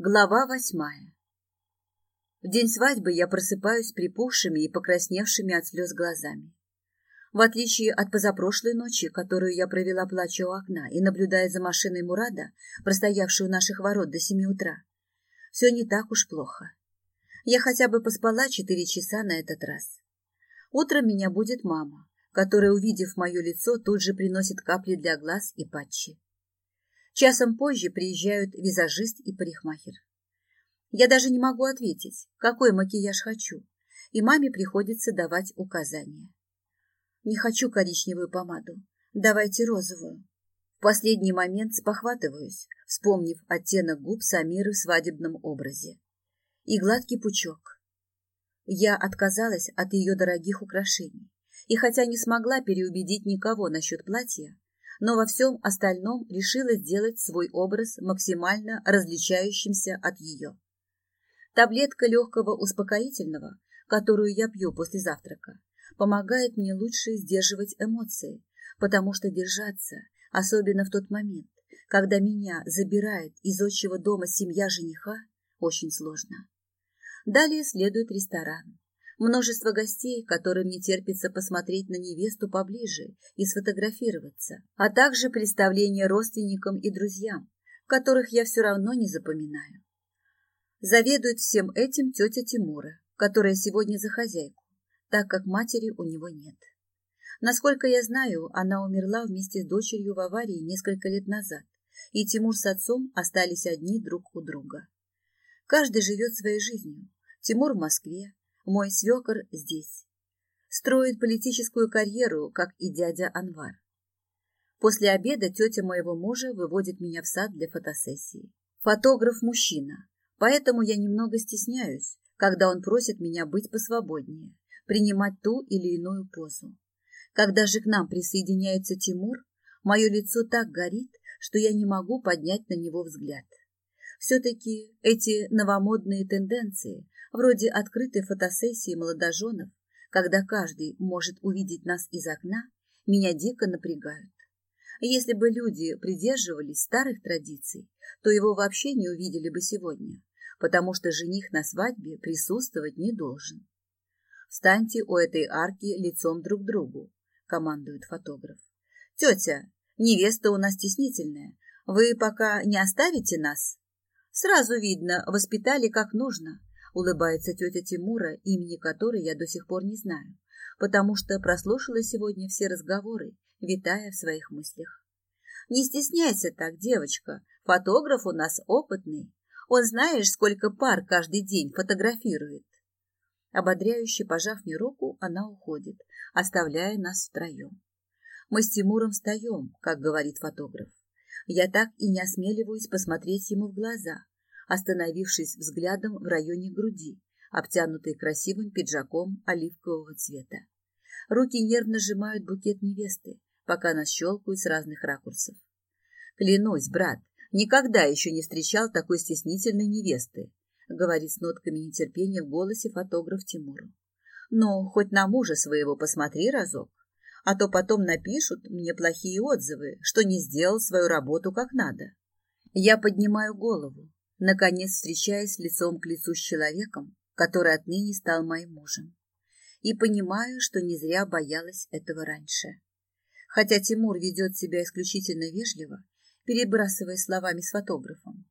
Глава восьмая. В день свадьбы я просыпаюсь припухшими и покрасневшими от слез глазами. В отличие от позапрошлой ночи, которую я провела, плача у окна и наблюдая за машиной Мурада, простоявшей у наших ворот до семи утра, все не так уж плохо. Я хотя бы поспала четыре часа на этот раз. Утром меня будет мама, которая, увидев мое лицо, тут же приносит капли для глаз и патчи. Часом позже приезжают визажист и парикмахер. Я даже не могу ответить, какой макияж хочу, и маме приходится давать указания. Не хочу коричневую помаду, давайте розовую. В последний момент спохватываюсь, вспомнив оттенок губ Самиры в свадебном образе. И гладкий пучок. Я отказалась от ее дорогих украшений, и хотя не смогла переубедить никого насчет платья, но во всем остальном решила сделать свой образ максимально различающимся от ее. Таблетка легкого успокоительного, которую я пью после завтрака, помогает мне лучше сдерживать эмоции, потому что держаться, особенно в тот момент, когда меня забирает из отчего дома семья жениха, очень сложно. Далее следует ресторан, Множество гостей, которым не терпится посмотреть на невесту поближе и сфотографироваться, а также представление родственникам и друзьям, которых я все равно не запоминаю. Заведует всем этим тетя Тимура, которая сегодня за хозяйку, так как матери у него нет. Насколько я знаю, она умерла вместе с дочерью в аварии несколько лет назад, и Тимур с отцом остались одни друг у друга. Каждый живет своей жизнью. Тимур в Москве, мой свекор здесь. Строит политическую карьеру, как и дядя Анвар. После обеда тетя моего мужа выводит меня в сад для фотосессии. Фотограф мужчина, поэтому я немного стесняюсь, когда он просит меня быть посвободнее, принимать ту или иную позу. Когда же к нам присоединяется Тимур, мое лицо так горит, что я не могу поднять на него взгляд. Все-таки эти новомодные тенденции, вроде открытой фотосессии молодоженов, когда каждый может увидеть нас из окна, меня дико напрягают. Если бы люди придерживались старых традиций, то его вообще не увидели бы сегодня, потому что жених на свадьбе присутствовать не должен. «Встаньте у этой арки лицом друг к другу», — командует фотограф. «Тетя, невеста у нас стеснительная. Вы пока не оставите нас?» Сразу видно, воспитали как нужно, улыбается тетя Тимура, имени которой я до сих пор не знаю, потому что прослушала сегодня все разговоры, витая в своих мыслях. Не стесняйся так, девочка, фотограф у нас опытный. Он знаешь, сколько пар каждый день фотографирует. Ободряюще пожав мне руку, она уходит, оставляя нас втроем. Мы с Тимуром встаем, как говорит фотограф. Я так и не осмеливаюсь посмотреть ему в глаза, остановившись взглядом в районе груди, обтянутой красивым пиджаком оливкового цвета. Руки нервно сжимают букет невесты, пока нас щелкают с разных ракурсов. «Клянусь, брат, никогда еще не встречал такой стеснительной невесты», говорит с нотками нетерпения в голосе фотограф Тимуру. «Ну, хоть на мужа своего посмотри разок» а то потом напишут мне плохие отзывы, что не сделал свою работу как надо. Я поднимаю голову, наконец встречаясь лицом к лицу с человеком, который отныне стал моим мужем. И понимаю, что не зря боялась этого раньше. Хотя Тимур ведет себя исключительно вежливо, перебрасывая словами с фотографом.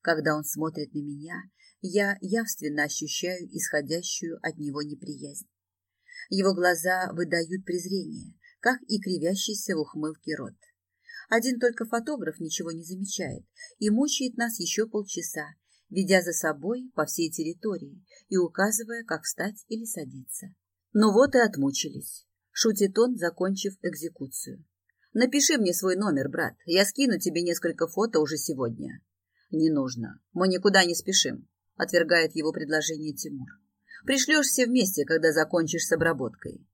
Когда он смотрит на меня, я явственно ощущаю исходящую от него неприязнь. Его глаза выдают презрение, как и кривящийся в ухмылке рот. Один только фотограф ничего не замечает и мучает нас еще полчаса, ведя за собой по всей территории и указывая, как встать или садиться. Ну вот и отмучились, шутит он, закончив экзекуцию. Напиши мне свой номер, брат, я скину тебе несколько фото уже сегодня. Не нужно, мы никуда не спешим, отвергает его предложение Тимур. Пришлешь все вместе, когда закончишь с обработкой.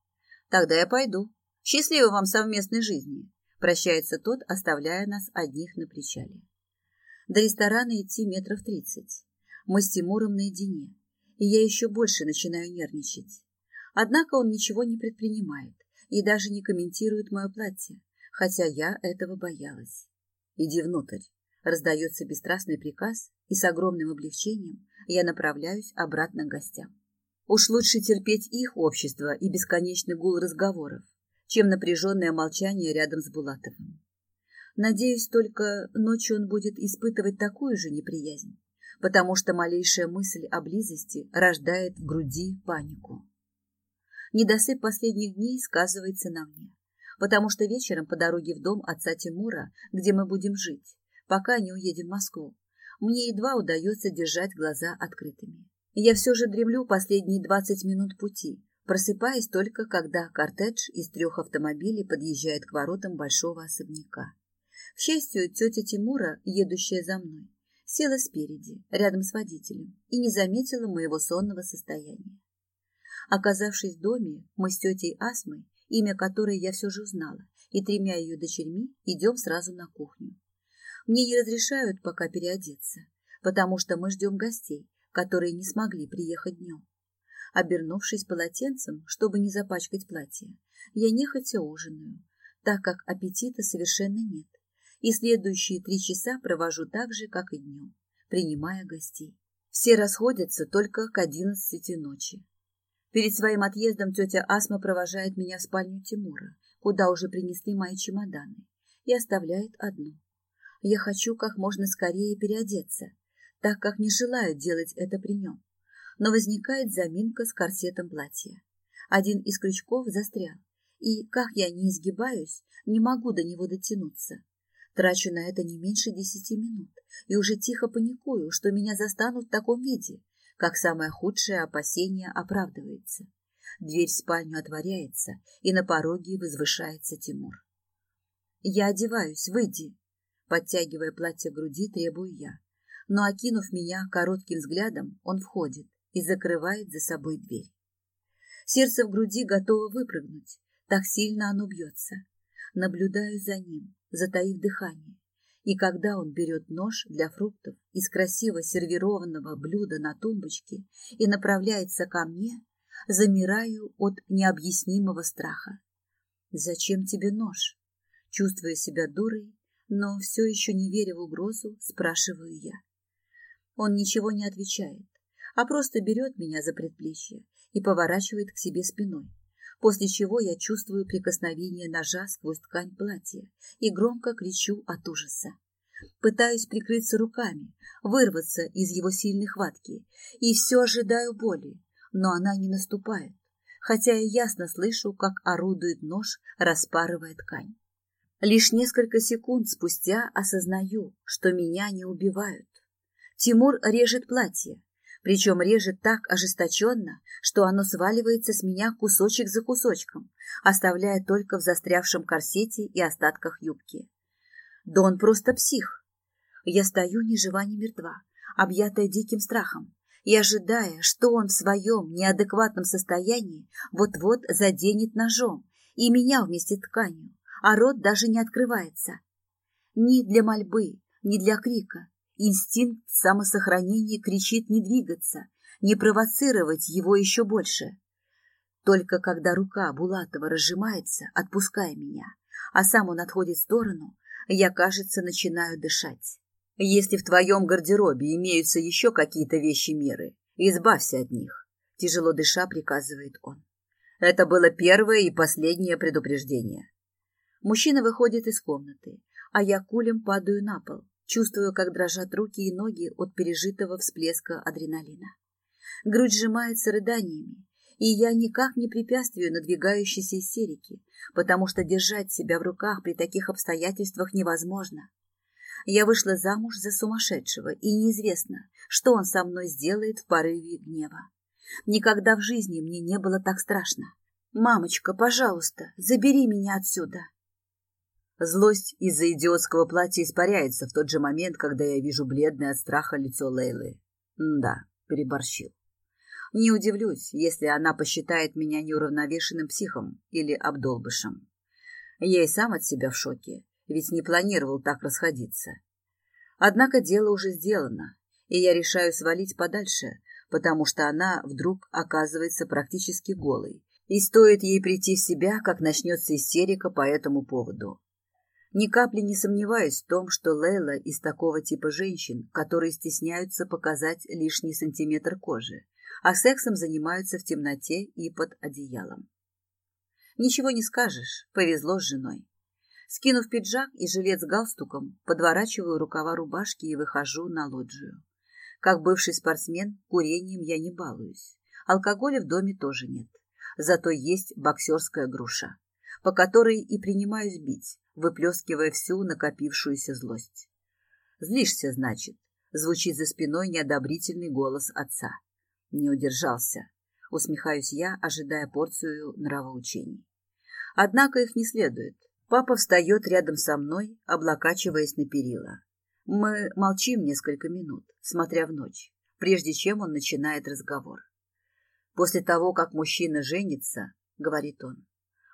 Тогда я пойду, Счастливой вам совместной жизни!» Прощается тот, оставляя нас одних на причале. До ресторана идти метров тридцать. Мы с Тимуром наедине, и я еще больше начинаю нервничать. Однако он ничего не предпринимает и даже не комментирует мое платье, хотя я этого боялась. «Иди внутрь!» Раздается бесстрастный приказ, и с огромным облегчением я направляюсь обратно к гостям. Уж лучше терпеть их общество и бесконечный гул разговоров, чем напряженное молчание рядом с Булатовым. Надеюсь, только ночью он будет испытывать такую же неприязнь, потому что малейшая мысль о близости рождает в груди панику. Недосып последних дней сказывается на мне, потому что вечером по дороге в дом отца Тимура, где мы будем жить, пока не уедем в Москву, мне едва удается держать глаза открытыми. Я все же дремлю последние двадцать минут пути, просыпаясь только когда кортедж из трех автомобилей подъезжает к воротам большого особняка. К счастью, тетя Тимура, едущая за мной, села спереди, рядом с водителем, и не заметила моего сонного состояния. Оказавшись в доме, мы с тетей Асмой, имя которой я все же узнала, и тремя ее дочерьми идем сразу на кухню. Мне не разрешают пока переодеться, потому что мы ждем гостей, которые не смогли приехать днем обернувшись полотенцем, чтобы не запачкать платье. Я нехотя ужинаю, так как аппетита совершенно нет, и следующие три часа провожу так же, как и днем, принимая гостей. Все расходятся только к одиннадцати ночи. Перед своим отъездом тетя Асма провожает меня в спальню Тимура, куда уже принесли мои чемоданы, и оставляет одну. Я хочу как можно скорее переодеться, так как не желаю делать это при нем но возникает заминка с корсетом платья. Один из крючков застрял, и, как я не изгибаюсь, не могу до него дотянуться. Трачу на это не меньше десяти минут и уже тихо паникую, что меня застанут в таком виде, как самое худшее опасение оправдывается. Дверь в спальню отворяется, и на пороге возвышается Тимур. «Я одеваюсь, выйди!» Подтягивая платье к груди, требую я. Но, окинув меня коротким взглядом, он входит и закрывает за собой дверь. Сердце в груди готово выпрыгнуть, так сильно оно бьется. Наблюдаю за ним, затаив дыхание. И когда он берет нож для фруктов из красиво сервированного блюда на тумбочке и направляется ко мне, замираю от необъяснимого страха. «Зачем тебе нож?» Чувствуя себя дурой, но все еще не веря в угрозу, спрашиваю я. Он ничего не отвечает, а просто берет меня за предплечье и поворачивает к себе спиной, после чего я чувствую прикосновение ножа сквозь ткань платья и громко кричу от ужаса. Пытаюсь прикрыться руками, вырваться из его сильной хватки и все ожидаю боли, но она не наступает, хотя я ясно слышу, как орудует нож, распарывая ткань. Лишь несколько секунд спустя осознаю, что меня не убивают. Тимур режет платье, причем режет так ожесточенно, что оно сваливается с меня кусочек за кусочком, оставляя только в застрявшем корсете и остатках юбки. Да он просто псих. Я стою ни жива, ни мертва, объятая диким страхом, и ожидая, что он в своем неадекватном состоянии вот-вот заденет ножом и меня вместе тканью, а рот даже не открывается. Ни для мольбы, ни для крика, Инстинкт самосохранения кричит не двигаться, не провоцировать его еще больше. Только когда рука Булатова разжимается, отпуская меня, а сам он отходит в сторону, я, кажется, начинаю дышать. Если в твоем гардеробе имеются еще какие-то вещи-меры, избавься от них, тяжело дыша приказывает он. Это было первое и последнее предупреждение. Мужчина выходит из комнаты, а я кулем падаю на пол, чувствую, как дрожат руки и ноги от пережитого всплеска адреналина. Грудь сжимается рыданиями, и я никак не препятствую надвигающейся истерике, потому что держать себя в руках при таких обстоятельствах невозможно. Я вышла замуж за сумасшедшего, и неизвестно, что он со мной сделает в порыве гнева. Никогда в жизни мне не было так страшно. «Мамочка, пожалуйста, забери меня отсюда!» Злость из-за идиотского платья испаряется в тот же момент, когда я вижу бледное от страха лицо Лейлы. Да, переборщил. Не удивлюсь, если она посчитает меня неуравновешенным психом или обдолбышем. Я и сам от себя в шоке, ведь не планировал так расходиться. Однако дело уже сделано, и я решаю свалить подальше, потому что она вдруг оказывается практически голой, и стоит ей прийти в себя, как начнется истерика по этому поводу. Ни капли не сомневаюсь в том, что Лейла из такого типа женщин, которые стесняются показать лишний сантиметр кожи, а сексом занимаются в темноте и под одеялом. Ничего не скажешь, повезло с женой. Скинув пиджак и жилет с галстуком, подворачиваю рукава рубашки и выхожу на лоджию. Как бывший спортсмен, курением я не балуюсь. Алкоголя в доме тоже нет. Зато есть боксерская груша по которой и принимаюсь бить, выплескивая всю накопившуюся злость. «Злишься, значит», — звучит за спиной неодобрительный голос отца. Не удержался. Усмехаюсь я, ожидая порцию нравоучений. Однако их не следует. Папа встает рядом со мной, облокачиваясь на перила. Мы молчим несколько минут, смотря в ночь, прежде чем он начинает разговор. После того, как мужчина женится, — говорит он.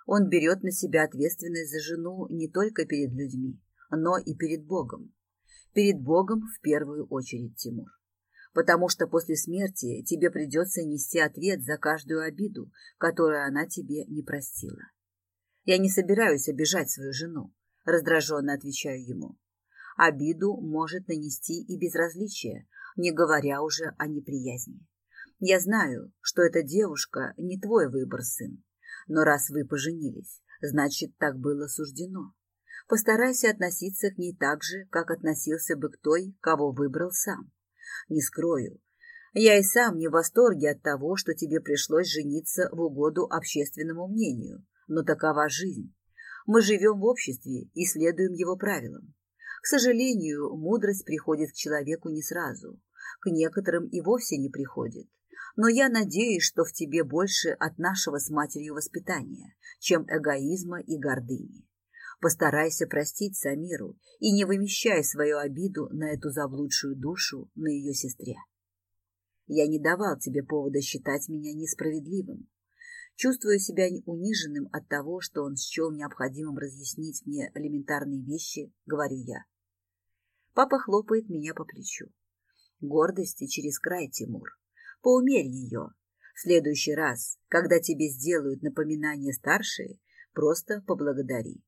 Он берет на себя ответственность за жену не только перед людьми, но и перед Богом. Перед Богом в первую очередь, Тимур. Потому что после смерти тебе придется нести ответ за каждую обиду, которую она тебе не простила. Я не собираюсь обижать свою жену, раздраженно отвечаю ему. Обиду может нанести и безразличие, не говоря уже о неприязни. Я знаю, что эта девушка не твой выбор, сын. Но раз вы поженились, значит, так было суждено. Постарайся относиться к ней так же, как относился бы к той, кого выбрал сам. Не скрою, я и сам не в восторге от того, что тебе пришлось жениться в угоду общественному мнению, но такова жизнь. Мы живем в обществе и следуем его правилам. К сожалению, мудрость приходит к человеку не сразу, к некоторым и вовсе не приходит но я надеюсь, что в тебе больше от нашего с матерью воспитания, чем эгоизма и гордыни. Постарайся простить Самиру и не вымещай свою обиду на эту заблудшую душу на ее сестре. Я не давал тебе повода считать меня несправедливым. Чувствую себя униженным от того, что он счел необходимым разъяснить мне элементарные вещи, говорю я. Папа хлопает меня по плечу. Гордости через край, Тимур поумерь ее. В следующий раз, когда тебе сделают напоминание старшие, просто поблагодари.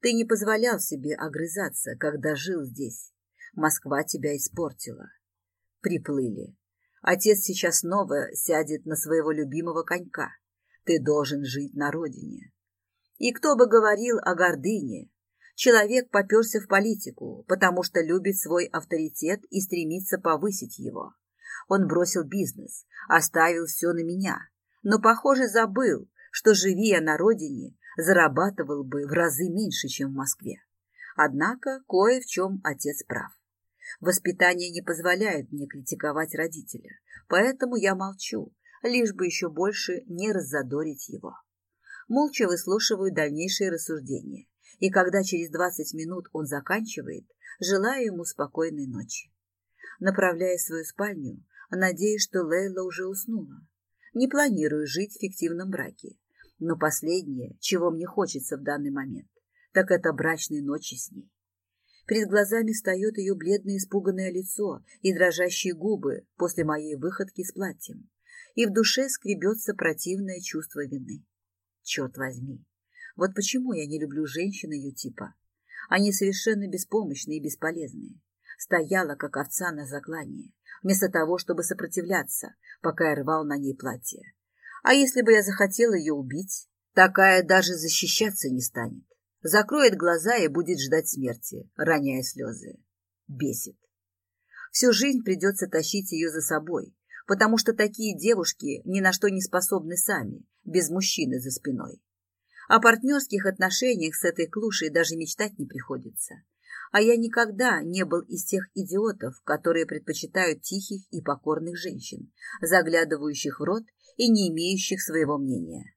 Ты не позволял себе огрызаться, когда жил здесь. Москва тебя испортила. Приплыли. Отец сейчас снова сядет на своего любимого конька. Ты должен жить на родине. И кто бы говорил о гордыне? Человек поперся в политику, потому что любит свой авторитет и стремится повысить его. Он бросил бизнес, оставил все на меня, но, похоже, забыл, что, живи я на родине, зарабатывал бы в разы меньше, чем в Москве. Однако кое в чем отец прав. Воспитание не позволяет мне критиковать родителя, поэтому я молчу, лишь бы еще больше не раззадорить его. Молча выслушиваю дальнейшие рассуждения, и когда через 20 минут он заканчивает, желаю ему спокойной ночи. Направляя свою спальню, Надеюсь, что Лейла уже уснула. Не планирую жить в фиктивном браке. Но последнее, чего мне хочется в данный момент, так это брачной ночи с ней. Перед глазами встает ее бледное испуганное лицо и дрожащие губы после моей выходки с платьем. И в душе скребется противное чувство вины. Черт возьми, вот почему я не люблю женщин ее типа. Они совершенно беспомощные и бесполезные стояла, как овца на заклании, вместо того, чтобы сопротивляться, пока я рвал на ней платье. А если бы я захотел ее убить, такая даже защищаться не станет. Закроет глаза и будет ждать смерти, роняя слезы. Бесит. Всю жизнь придется тащить ее за собой, потому что такие девушки ни на что не способны сами, без мужчины за спиной. О партнерских отношениях с этой клушей даже мечтать не приходится а я никогда не был из тех идиотов, которые предпочитают тихих и покорных женщин, заглядывающих в рот и не имеющих своего мнения.